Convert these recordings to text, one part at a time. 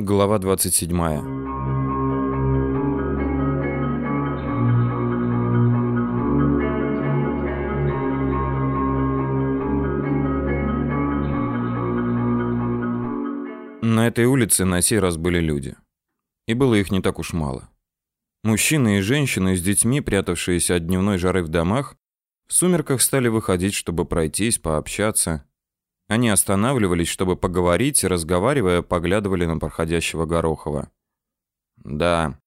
Глава 27. На этой улице на сей раз были люди. И было их не так уж мало. Мужчины и женщины с детьми, прятавшиеся от дневной жары в домах, в сумерках стали выходить, чтобы пройтись, пообщаться. Они останавливались, чтобы поговорить, разговаривая, поглядывали на проходящего Горохова. Да,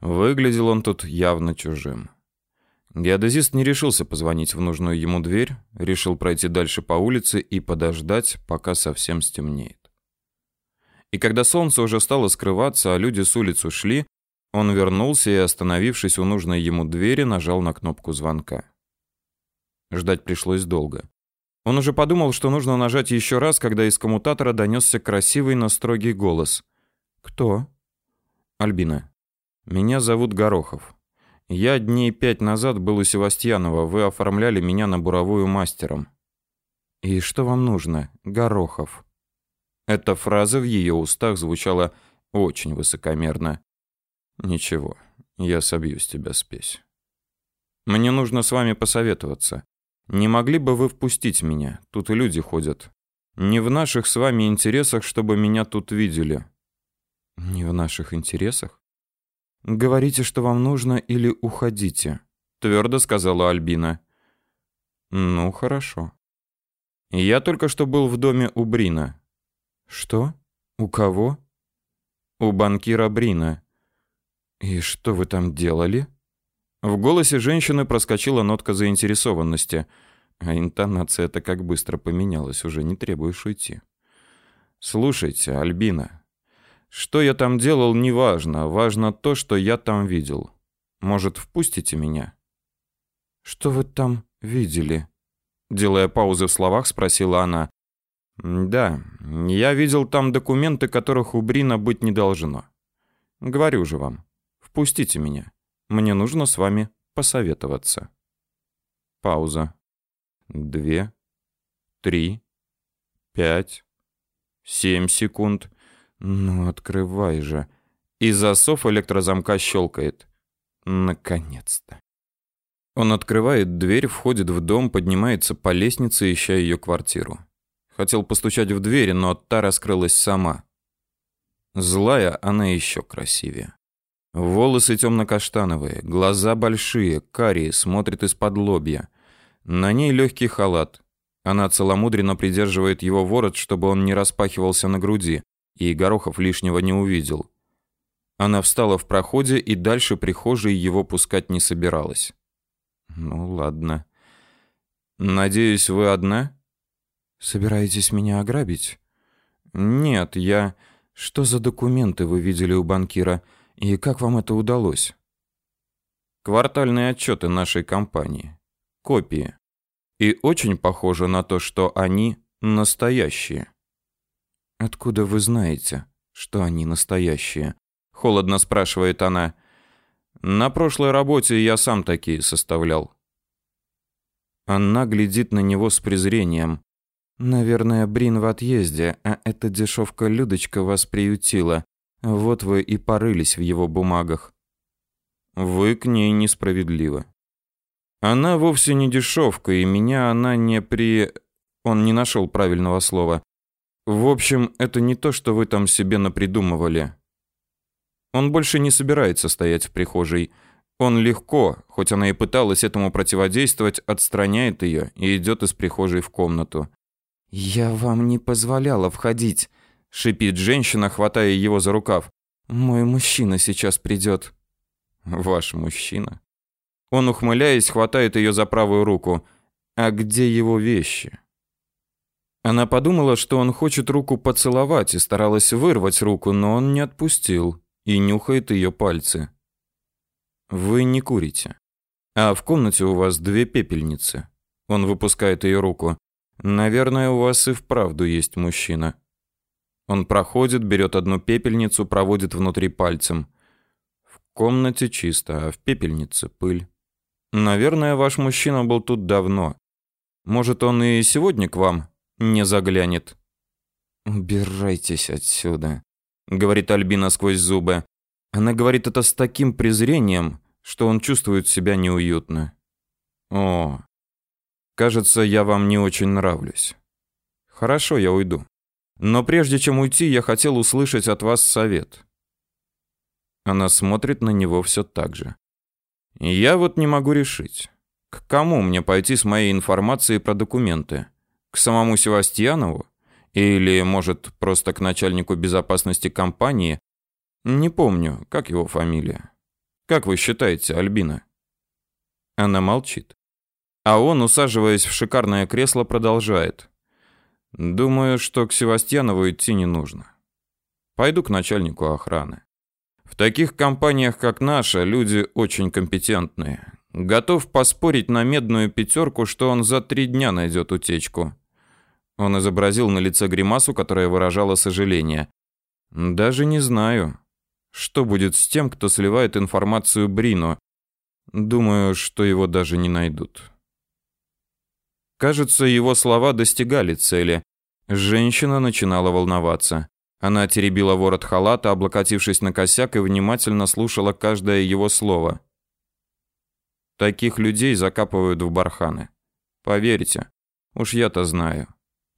выглядел он тут явно чужим. Геодезист не решился позвонить в нужную ему дверь, решил пройти дальше по улице и подождать, пока совсем стемнеет. И когда солнце уже стало скрываться, а люди с улиц ушли, он вернулся и, остановившись у нужной ему двери, нажал на кнопку звонка. Ждать пришлось долго. Он уже подумал, что нужно нажать еще раз, когда из коммутатора донесся красивый, но строгий голос. «Кто?» «Альбина. Меня зовут Горохов. Я дней пять назад был у Севастьянова. Вы оформляли меня на буровую мастером». «И что вам нужно, Горохов?» Эта фраза в ее устах звучала очень высокомерно. «Ничего, я собью с тебя спесь. Мне нужно с вами посоветоваться. Не могли бы вы впустить меня? Тут и люди ходят. Не в наших с вами интересах, чтобы меня тут видели. Не в наших интересах? Говорите, что вам нужно, или уходите, твердо сказала Альбина. Ну, хорошо. Я только что был в доме у Брина. Что? У кого? У банкира Брина. И что вы там делали? В голосе женщины проскочила нотка заинтересованности, а интонация-то как быстро поменялась, уже не требуешь уйти. Слушайте, Альбина, что я там делал, неважно, важно то, что я там видел. Может, впустите меня? Что вы там видели? Делая паузы в словах, спросила она. Да, я видел там документы, которых у Брина быть не должно. Говорю же вам, впустите меня. Мне нужно с вами посоветоваться. Пауза. Две, три, пять, семь секунд. Ну, открывай же. И засов электрозамка щелкает. Наконец-то. Он открывает дверь, входит в дом, поднимается по лестнице, ища ее квартиру. Хотел постучать в дверь, но та раскрылась сама. Злая она еще красивее. Волосы темно-каштановые, глаза большие, карие, смотрит из-под лобья. На ней легкий халат. Она целомудренно придерживает его ворот, чтобы он не распахивался на груди, и Горохов лишнего не увидел. Она встала в проходе и дальше прихожей его пускать не собиралась. Ну ладно. Надеюсь, вы одна? Собираетесь меня ограбить? Нет, я Что за документы вы видели у банкира? И как вам это удалось? Квартальные отчеты нашей компании. Копии. И очень похоже на то, что они настоящие. Откуда вы знаете, что они настоящие? Холодно спрашивает она. На прошлой работе я сам такие составлял. Она глядит на него с презрением. Наверное, Брин в отъезде, а эта дешевка Людочка вас приютила. Вот вы и порылись в его бумагах. Вы к ней несправедливы. Она вовсе не дешевка, и меня она не при... Он не нашел правильного слова. В общем, это не то, что вы там себе напридумывали. Он больше не собирается стоять в прихожей. Он легко, хоть она и пыталась этому противодействовать, отстраняет ее и идет из прихожей в комнату. «Я вам не позволяла входить», шипит женщина, хватая его за рукав. Мой мужчина сейчас придет. Ваш мужчина? Он, ухмыляясь, хватает ее за правую руку. А где его вещи? Она подумала, что он хочет руку поцеловать и старалась вырвать руку, но он не отпустил и нюхает ее пальцы. Вы не курите. А в комнате у вас две пепельницы. Он выпускает ее руку. Наверное, у вас и вправду есть мужчина. Он проходит, берет одну пепельницу, проводит внутри пальцем. В комнате чисто, а в пепельнице пыль. Наверное, ваш мужчина был тут давно. Может, он и сегодня к вам не заглянет. Убирайтесь отсюда. говорит Альбина сквозь зубы. Она говорит это с таким презрением, что он чувствует себя неуютно. О, кажется, я вам не очень нравлюсь. Хорошо, я уйду. Но прежде чем уйти, я хотел услышать от вас совет. Она смотрит на него все так же. Я вот не могу решить, к кому мне пойти с моей информацией про документы? К самому Севастьянову? Или, может, просто к начальнику безопасности компании? Не помню, как его фамилия. Как вы считаете, Альбина? Она молчит. А он, усаживаясь в шикарное кресло, продолжает. Думаю, что к Севастьянову идти не нужно. Пойду к начальнику охраны. В таких компаниях, как наша, люди очень компетентные. Готов поспорить на медную пятерку, что он за три дня найдет утечку. Он изобразил на лице гримасу, которая выражала сожаление. Даже не знаю, что будет с тем, кто сливает информацию Брино. Думаю, что его даже не найдут. Кажется, его слова достигали цели. Женщина начинала волноваться. Она теребила ворот халата, облокотившись на косяк и внимательно слушала каждое его слово. Таких людей закапывают в барханы. Поверьте, уж я-то знаю.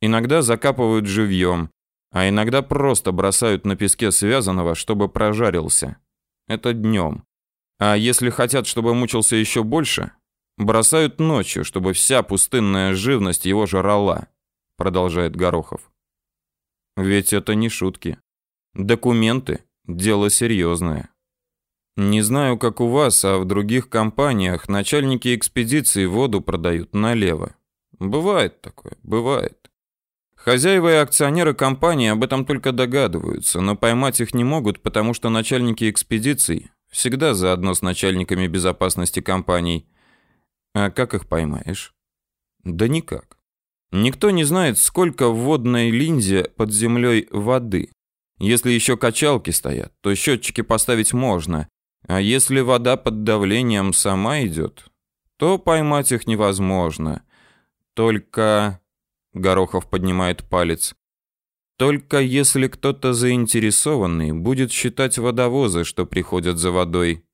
Иногда закапывают живьем, а иногда просто бросают на песке связанного, чтобы прожарился. Это днем. А если хотят, чтобы мучился еще больше, Бросают ночью, чтобы вся пустынная живность его жрала, продолжает Горохов. Ведь это не шутки. Документы дело серьезное. Не знаю, как у вас, а в других компаниях начальники экспедиции воду продают налево. Бывает такое, бывает. Хозяева и акционеры компании об этом только догадываются, но поймать их не могут, потому что начальники экспедиций всегда заодно с начальниками безопасности компаний а как их поймаешь? Да никак. Никто не знает, сколько в водной линзе под землей воды. Если еще качалки стоят, то счетчики поставить можно. А если вода под давлением сама идет, то поймать их невозможно. Только... Горохов поднимает палец. Только если кто-то заинтересованный будет считать водовозы, что приходят за водой.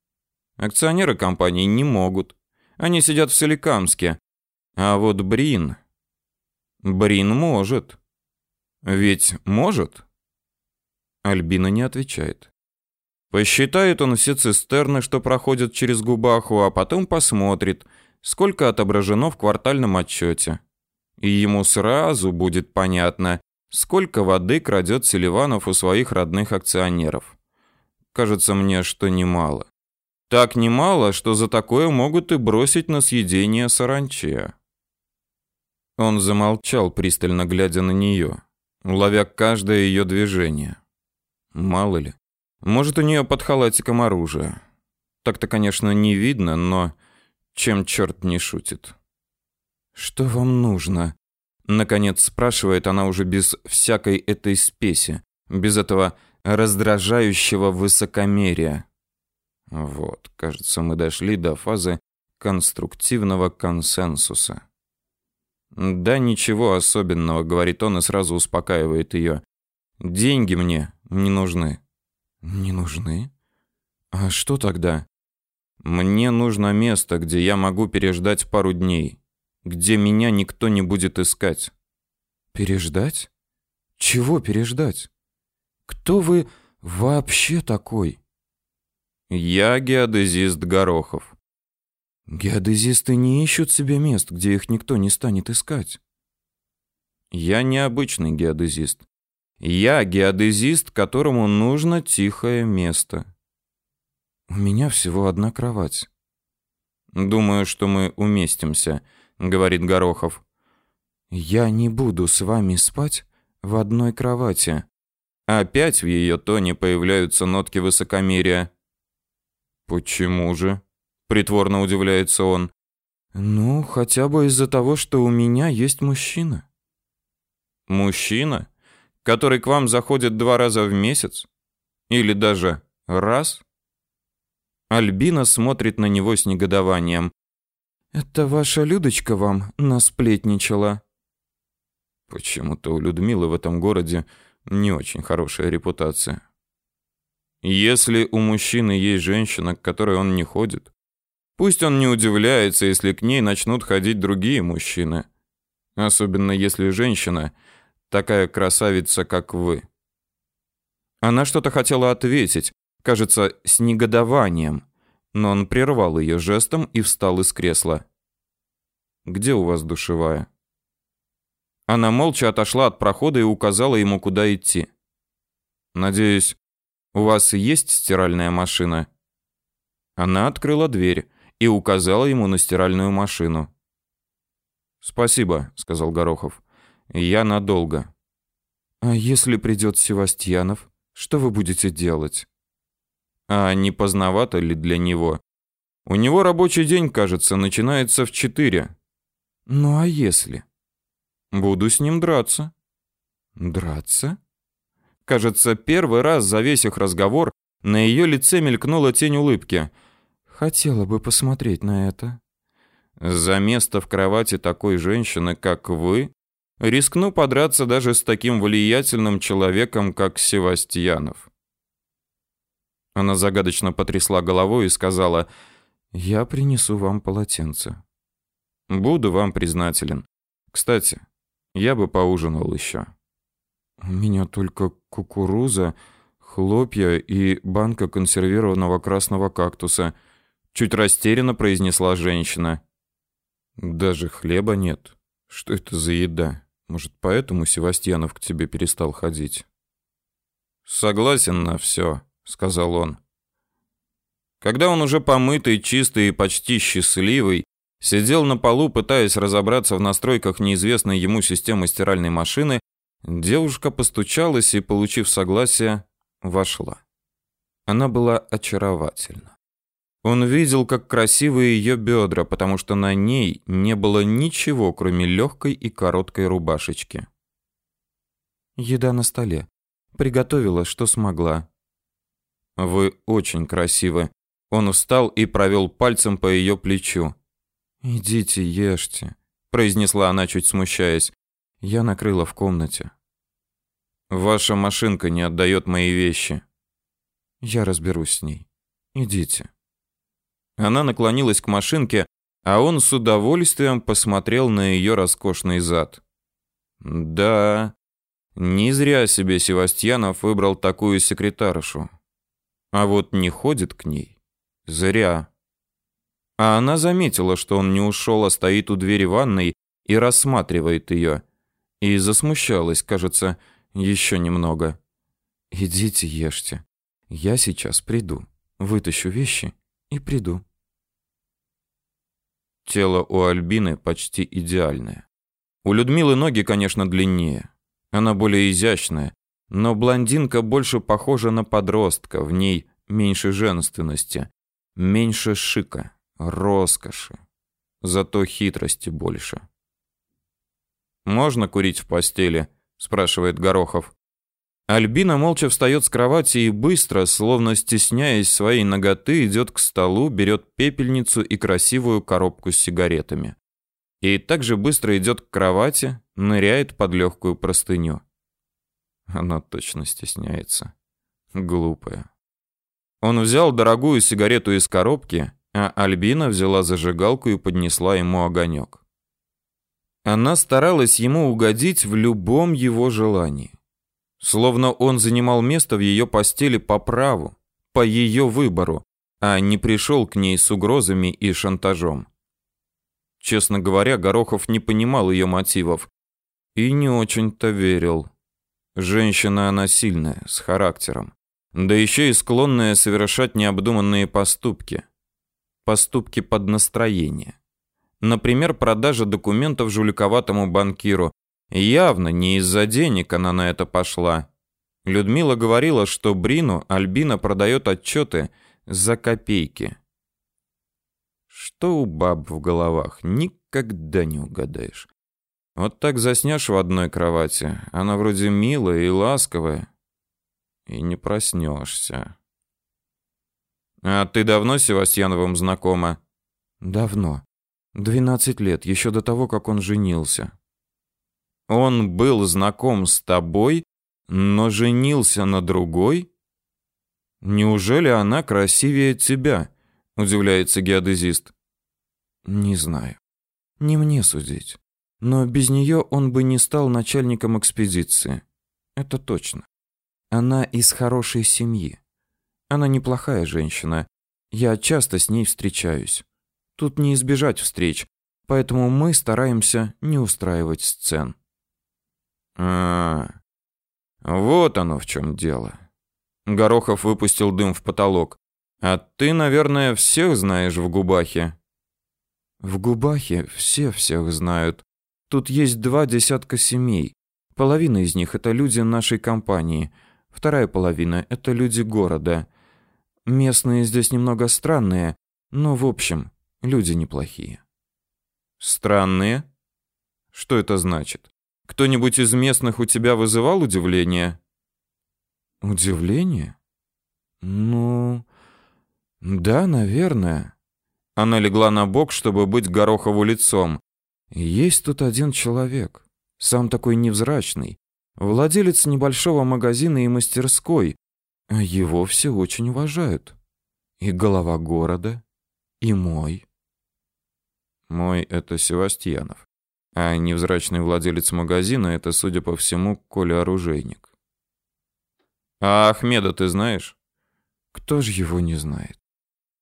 Акционеры компании не могут. Они сидят в Соликамске. А вот Брин... Брин может. Ведь может? Альбина не отвечает. Посчитает он все цистерны, что проходят через Губаху, а потом посмотрит, сколько отображено в квартальном отчете. И ему сразу будет понятно, сколько воды крадет Селиванов у своих родных акционеров. Кажется мне, что немало. Так немало, что за такое могут и бросить на съедение саранче. Он замолчал, пристально глядя на нее, ловя каждое ее движение. Мало ли, может, у нее под халатиком оружие. Так-то, конечно, не видно, но чем черт не шутит. «Что вам нужно?» Наконец спрашивает она уже без всякой этой спеси, без этого раздражающего высокомерия. Вот, кажется, мы дошли до фазы конструктивного консенсуса. Да ничего особенного, говорит он и сразу успокаивает ее. Деньги мне не нужны. Не нужны? А что тогда? Мне нужно место, где я могу переждать пару дней, где меня никто не будет искать. Переждать? Чего переждать? Кто вы вообще такой? Я геодезист Горохов. Геодезисты не ищут себе мест, где их никто не станет искать. Я необычный геодезист. Я геодезист, которому нужно тихое место. У меня всего одна кровать. Думаю, что мы уместимся, говорит Горохов. Я не буду с вами спать в одной кровати. Опять в ее тоне появляются нотки высокомерия. Почему же? Притворно удивляется он. Ну, хотя бы из-за того, что у меня есть мужчина. Мужчина, который к вам заходит два раза в месяц или даже раз? Альбина смотрит на него с негодованием. Это ваша Людочка вам насплетничала. Почему-то у Людмилы в этом городе не очень хорошая репутация. Если у мужчины есть женщина, к которой он не ходит, пусть он не удивляется, если к ней начнут ходить другие мужчины. Особенно если женщина такая красавица, как вы. Она что-то хотела ответить, кажется, с негодованием, но он прервал ее жестом и встал из кресла. Где у вас душевая? Она молча отошла от прохода и указала ему, куда идти. Надеюсь, у вас есть стиральная машина? Она открыла дверь и указала ему на стиральную машину. Спасибо, сказал Горохов. Я надолго. А если придет Севастьянов, что вы будете делать? А не поздновато ли для него? У него рабочий день, кажется, начинается в четыре. Ну а если? Буду с ним драться. Драться? Кажется, первый раз за весь их разговор на ее лице мелькнула тень улыбки. Хотела бы посмотреть на это. За место в кровати такой женщины, как вы, рискну подраться даже с таким влиятельным человеком, как Севастьянов. Она загадочно потрясла головой и сказала: "Я принесу вам полотенце. Буду вам признателен. Кстати, я бы поужинал еще. У меня только кукуруза, хлопья и банка консервированного красного кактуса, чуть растерянно произнесла женщина. Даже хлеба нет. Что это за еда? Может, поэтому Севастьянов к тебе перестал ходить? Согласен на все, сказал он. Когда он уже помытый, чистый и почти счастливый, сидел на полу, пытаясь разобраться в настройках неизвестной ему системы стиральной машины, девушка постучалась и, получив согласие, вошла. Она была очаровательна. Он видел, как красивы ее бедра, потому что на ней не было ничего, кроме легкой и короткой рубашечки. Еда на столе. Приготовила, что смогла. Вы очень красивы. Он встал и провел пальцем по ее плечу. «Идите, ешьте», — произнесла она, чуть смущаясь. «Я накрыла в комнате». «Ваша машинка не отдает мои вещи». «Я разберусь с ней. Идите». Она наклонилась к машинке, а он с удовольствием посмотрел на ее роскошный зад. «Да, не зря себе Севастьянов выбрал такую секретаршу. А вот не ходит к ней. Зря». А она заметила, что он не ушел, а стоит у двери ванной и рассматривает ее. И засмущалась, кажется, еще немного. «Идите, ешьте. Я сейчас приду. Вытащу вещи и приду». Тело у Альбины почти идеальное. У Людмилы ноги, конечно, длиннее. Она более изящная, но блондинка больше похожа на подростка, в ней меньше женственности, меньше шика роскоши, зато хитрости больше. «Можно курить в постели?» – спрашивает Горохов. Альбина молча встает с кровати и быстро, словно стесняясь своей ноготы, идет к столу, берет пепельницу и красивую коробку с сигаретами. И также быстро идет к кровати, ныряет под легкую простыню. Она точно стесняется. Глупая. Он взял дорогую сигарету из коробки а Альбина взяла зажигалку и поднесла ему огонек. Она старалась ему угодить в любом его желании. Словно он занимал место в ее постели по праву, по ее выбору, а не пришел к ней с угрозами и шантажом. Честно говоря, Горохов не понимал ее мотивов и не очень-то верил. Женщина она сильная, с характером, да еще и склонная совершать необдуманные поступки поступки под настроение. Например, продажа документов жуликоватому банкиру. Явно не из-за денег она на это пошла. Людмила говорила, что Брину Альбина продает отчеты за копейки. Что у баб в головах, никогда не угадаешь. Вот так заснешь в одной кровати, она вроде милая и ласковая, и не проснешься. А ты давно с Севастьяновым знакома? Давно. 12 лет, еще до того, как он женился. Он был знаком с тобой, но женился на другой? Неужели она красивее тебя? Удивляется геодезист. Не знаю. Не мне судить. Но без нее он бы не стал начальником экспедиции. Это точно. Она из хорошей семьи. Она неплохая женщина. Я часто с ней встречаюсь. Тут не избежать встреч, поэтому мы стараемся не устраивать сцен. А, вот оно в чем дело. Горохов выпустил дым в потолок. А ты, наверное, всех знаешь в Губахе. В Губахе все всех знают. Тут есть два десятка семей. Половина из них это люди нашей компании, вторая половина это люди города. Местные здесь немного странные, но в общем, люди неплохие. Странные? Что это значит? Кто-нибудь из местных у тебя вызывал удивление? Удивление? Ну, да, наверное. Она легла на бок, чтобы быть Горохову лицом. Есть тут один человек, сам такой невзрачный, владелец небольшого магазина и мастерской, его все очень уважают. И голова города, и мой. Мой это Севастьянов, а невзрачный владелец магазина это, судя по всему, Коля оружейник. А Ахмеда ты знаешь? Кто же его не знает?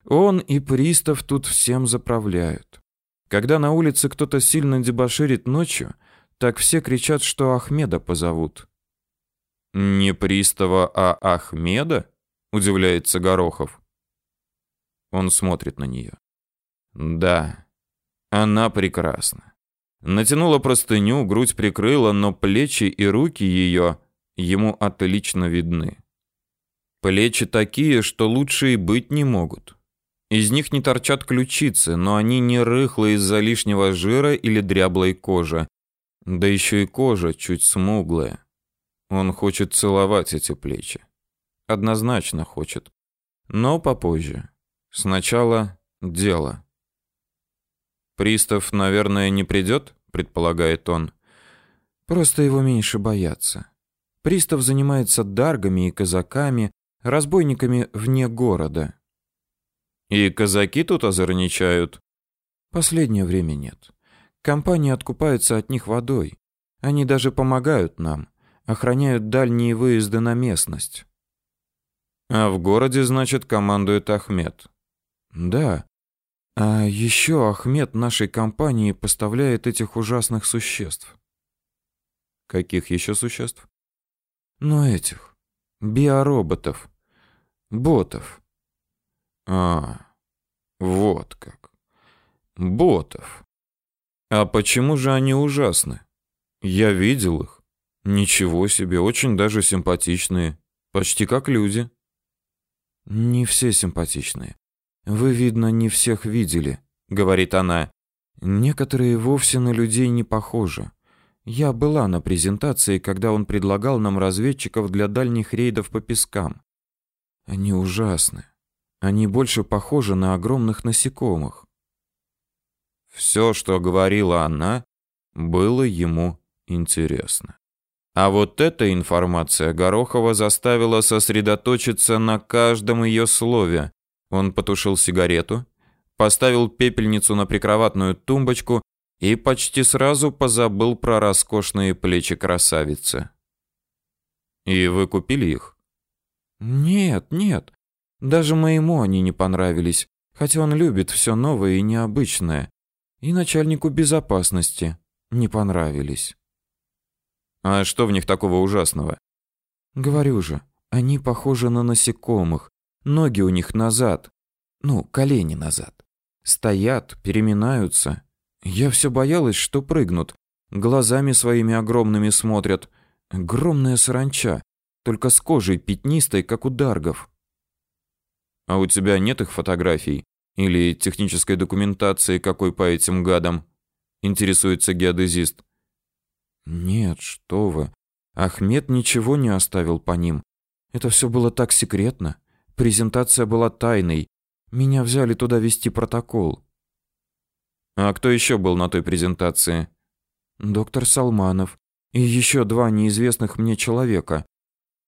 Он и пристав тут всем заправляют. Когда на улице кто-то сильно дебоширит ночью, так все кричат, что Ахмеда позовут. Не пристава, а Ахмеда? Удивляется Горохов. Он смотрит на нее. Да, она прекрасна. Натянула простыню, грудь прикрыла, но плечи и руки ее ему отлично видны. Плечи такие, что лучше и быть не могут. Из них не торчат ключицы, но они не рыхлые из-за лишнего жира или дряблой кожи. Да еще и кожа чуть смуглая. Он хочет целовать эти плечи. Однозначно хочет. Но попозже. Сначала дело. Пристав, наверное, не придет, предполагает он. Просто его меньше боятся. Пристав занимается даргами и казаками, разбойниками вне города. И казаки тут озорничают. Последнее время нет. Компании откупаются от них водой. Они даже помогают нам, охраняют дальние выезды на местность. А в городе, значит, командует Ахмед. Да. А еще Ахмед нашей компании поставляет этих ужасных существ. Каких еще существ? Ну этих. Биороботов. Ботов. А, вот как. Ботов. А почему же они ужасны? Я видел их. Ничего себе, очень даже симпатичные. Почти как люди. Не все симпатичные. Вы, видно, не всех видели, говорит она. Некоторые вовсе на людей не похожи. Я была на презентации, когда он предлагал нам разведчиков для дальних рейдов по пескам. Они ужасны. Они больше похожи на огромных насекомых. Все, что говорила она, было ему интересно. А вот эта информация Горохова заставила сосредоточиться на каждом ее слове. Он потушил сигарету, поставил пепельницу на прикроватную тумбочку и почти сразу позабыл про роскошные плечи красавицы. И вы купили их? Нет, нет. Даже моему они не понравились, хотя он любит все новое и необычное. И начальнику безопасности не понравились. А что в них такого ужасного? Говорю же, они похожи на насекомых. Ноги у них назад. Ну, колени назад. Стоят, переминаются, я все боялась, что прыгнут. Глазами своими огромными смотрят. Огромная саранча, только с кожей пятнистой, как у даргов. А у тебя нет их фотографий или технической документации какой по этим гадам? Интересуется геодезист. Нет, что вы. Ахмед ничего не оставил по ним. Это все было так секретно. Презентация была тайной. Меня взяли туда вести протокол. А кто еще был на той презентации? Доктор Салманов и еще два неизвестных мне человека.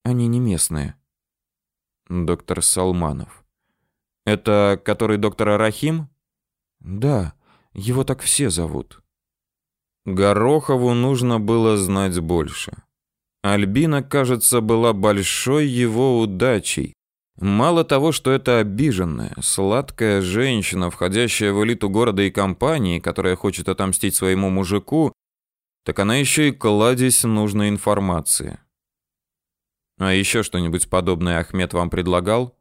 Они не местные. Доктор Салманов. Это который доктор Рахим? Да, его так все зовут. Горохову нужно было знать больше. Альбина, кажется, была большой его удачей. Мало того, что это обиженная, сладкая женщина, входящая в элиту города и компании, которая хочет отомстить своему мужику, так она еще и кладезь нужной информации. А еще что-нибудь подобное Ахмед вам предлагал?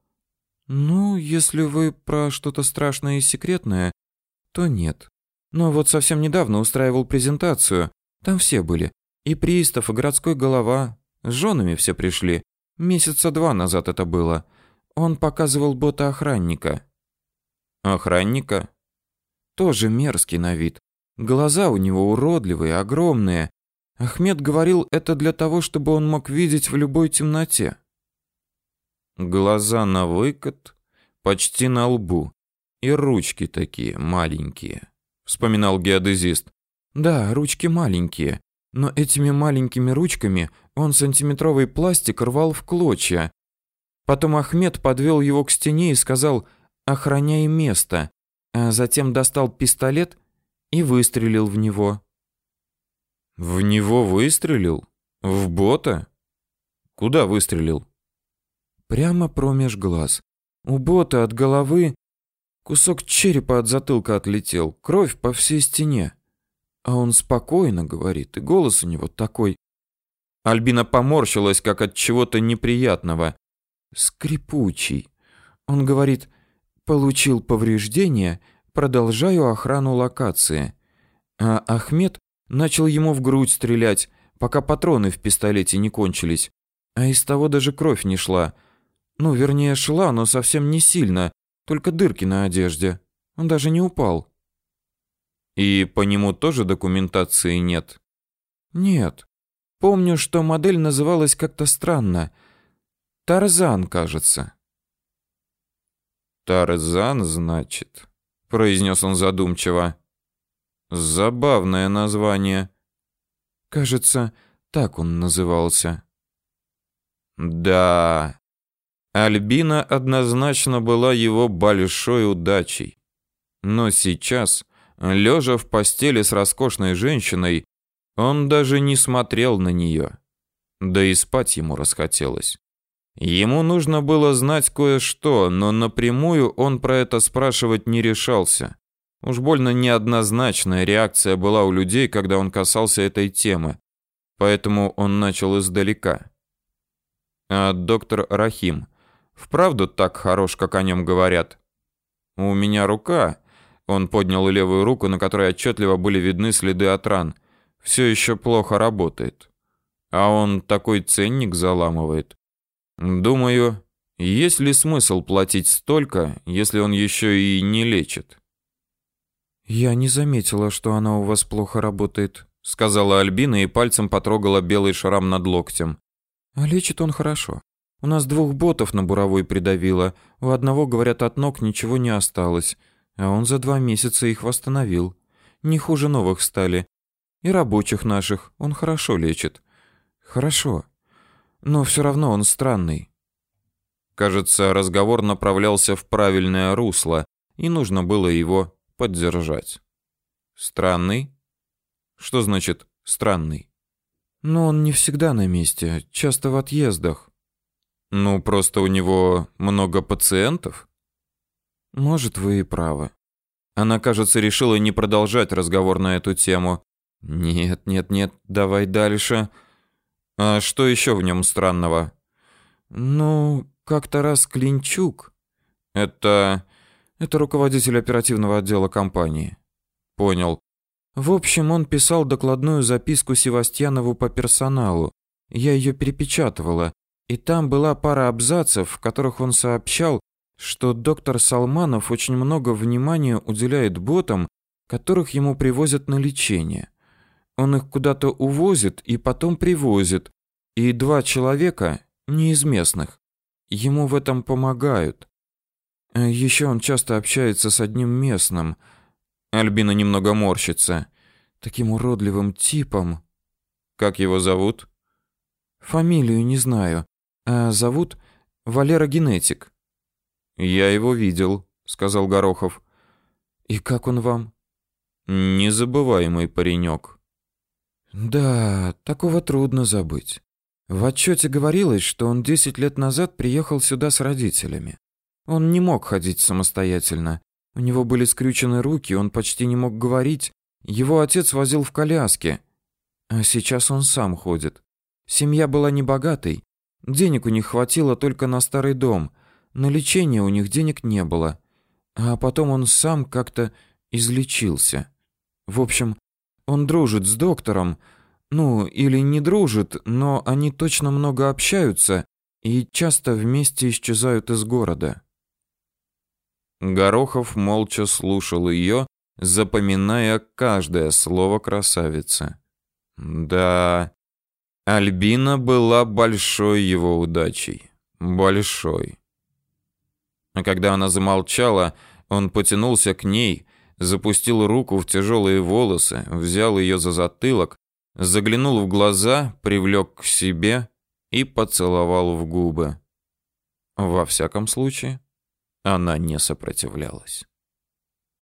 Ну, если вы про что-то страшное и секретное, то нет. Но вот совсем недавно устраивал презентацию. Там все были. И пристав, и городской голова. С женами все пришли. Месяца два назад это было. Он показывал бота охранника. Охранника? Тоже мерзкий на вид. Глаза у него уродливые, огромные. Ахмед говорил, это для того, чтобы он мог видеть в любой темноте. Глаза на выкат, почти на лбу. И ручки такие маленькие, вспоминал геодезист. Да, ручки маленькие, но этими маленькими ручками он сантиметровый пластик рвал в клочья. Потом Ахмед подвел его к стене и сказал «Охраняй место», а затем достал пистолет и выстрелил в него. В него выстрелил? В бота? Куда выстрелил? Прямо промеж глаз. У бота от головы кусок черепа от затылка отлетел, кровь по всей стене. А он спокойно говорит, и голос у него такой. Альбина поморщилась, как от чего-то неприятного. Скрипучий. Он говорит, получил повреждения, продолжаю охрану локации. А Ахмед начал ему в грудь стрелять, пока патроны в пистолете не кончились. А из того даже кровь не шла. Ну, вернее, шла, но совсем не сильно, только дырки на одежде. Он даже не упал. И по нему тоже документации нет? Нет. Помню, что модель называлась как-то странно. Тарзан, кажется. Тарзан, значит, произнес он задумчиво. Забавное название. Кажется, так он назывался. Да. Альбина однозначно была его большой удачей. Но сейчас Лежа в постели с роскошной женщиной, он даже не смотрел на нее. Да и спать ему расхотелось. Ему нужно было знать кое-что, но напрямую он про это спрашивать не решался. Уж больно неоднозначная реакция была у людей, когда он касался этой темы. Поэтому он начал издалека. А доктор Рахим вправду так хорош, как о нем говорят? У меня рука он поднял левую руку, на которой отчетливо были видны следы от ран. Все еще плохо работает. А он такой ценник заламывает. Думаю, есть ли смысл платить столько, если он еще и не лечит? Я не заметила, что она у вас плохо работает, сказала Альбина и пальцем потрогала белый шрам над локтем. А лечит он хорошо. У нас двух ботов на буровой придавило. У одного, говорят, от ног ничего не осталось а он за два месяца их восстановил. Не хуже новых стали. И рабочих наших он хорошо лечит. Хорошо. Но все равно он странный. Кажется, разговор направлялся в правильное русло, и нужно было его поддержать. Странный? Что значит странный? Но он не всегда на месте, часто в отъездах. Ну, просто у него много пациентов? Может, вы и правы. Она, кажется, решила не продолжать разговор на эту тему. Нет, нет, нет, давай дальше. А что еще в нем странного? Ну, как-то раз Клинчук. Это это руководитель оперативного отдела компании. Понял. В общем, он писал докладную записку Севастьянову по персоналу. Я ее перепечатывала, и там была пара абзацев, в которых он сообщал, что доктор Салманов очень много внимания уделяет ботам, которых ему привозят на лечение. Он их куда-то увозит и потом привозит, и два человека, не из местных, ему в этом помогают. А Еще он часто общается с одним местным. Альбина немного морщится. Таким уродливым типом. Как его зовут? Фамилию не знаю. А зовут Валера генетик. Я его видел, сказал Горохов. И как он вам? Незабываемый паренек. Да, такого трудно забыть. В отчете говорилось, что он 10 лет назад приехал сюда с родителями. Он не мог ходить самостоятельно. У него были скрючены руки, он почти не мог говорить. Его отец возил в коляске. А сейчас он сам ходит. Семья была небогатой. Денег у них хватило только на старый дом. На лечение у них денег не было. А потом он сам как-то излечился. В общем, он дружит с доктором, ну, или не дружит, но они точно много общаются и часто вместе исчезают из города. Горохов молча слушал ее, запоминая каждое слово красавицы. Да, Альбина была большой его удачей. Большой. А когда она замолчала, он потянулся к ней, запустил руку в тяжелые волосы, взял ее за затылок заглянул в глаза, привлек к себе и поцеловал в губы. Во всяком случае, она не сопротивлялась.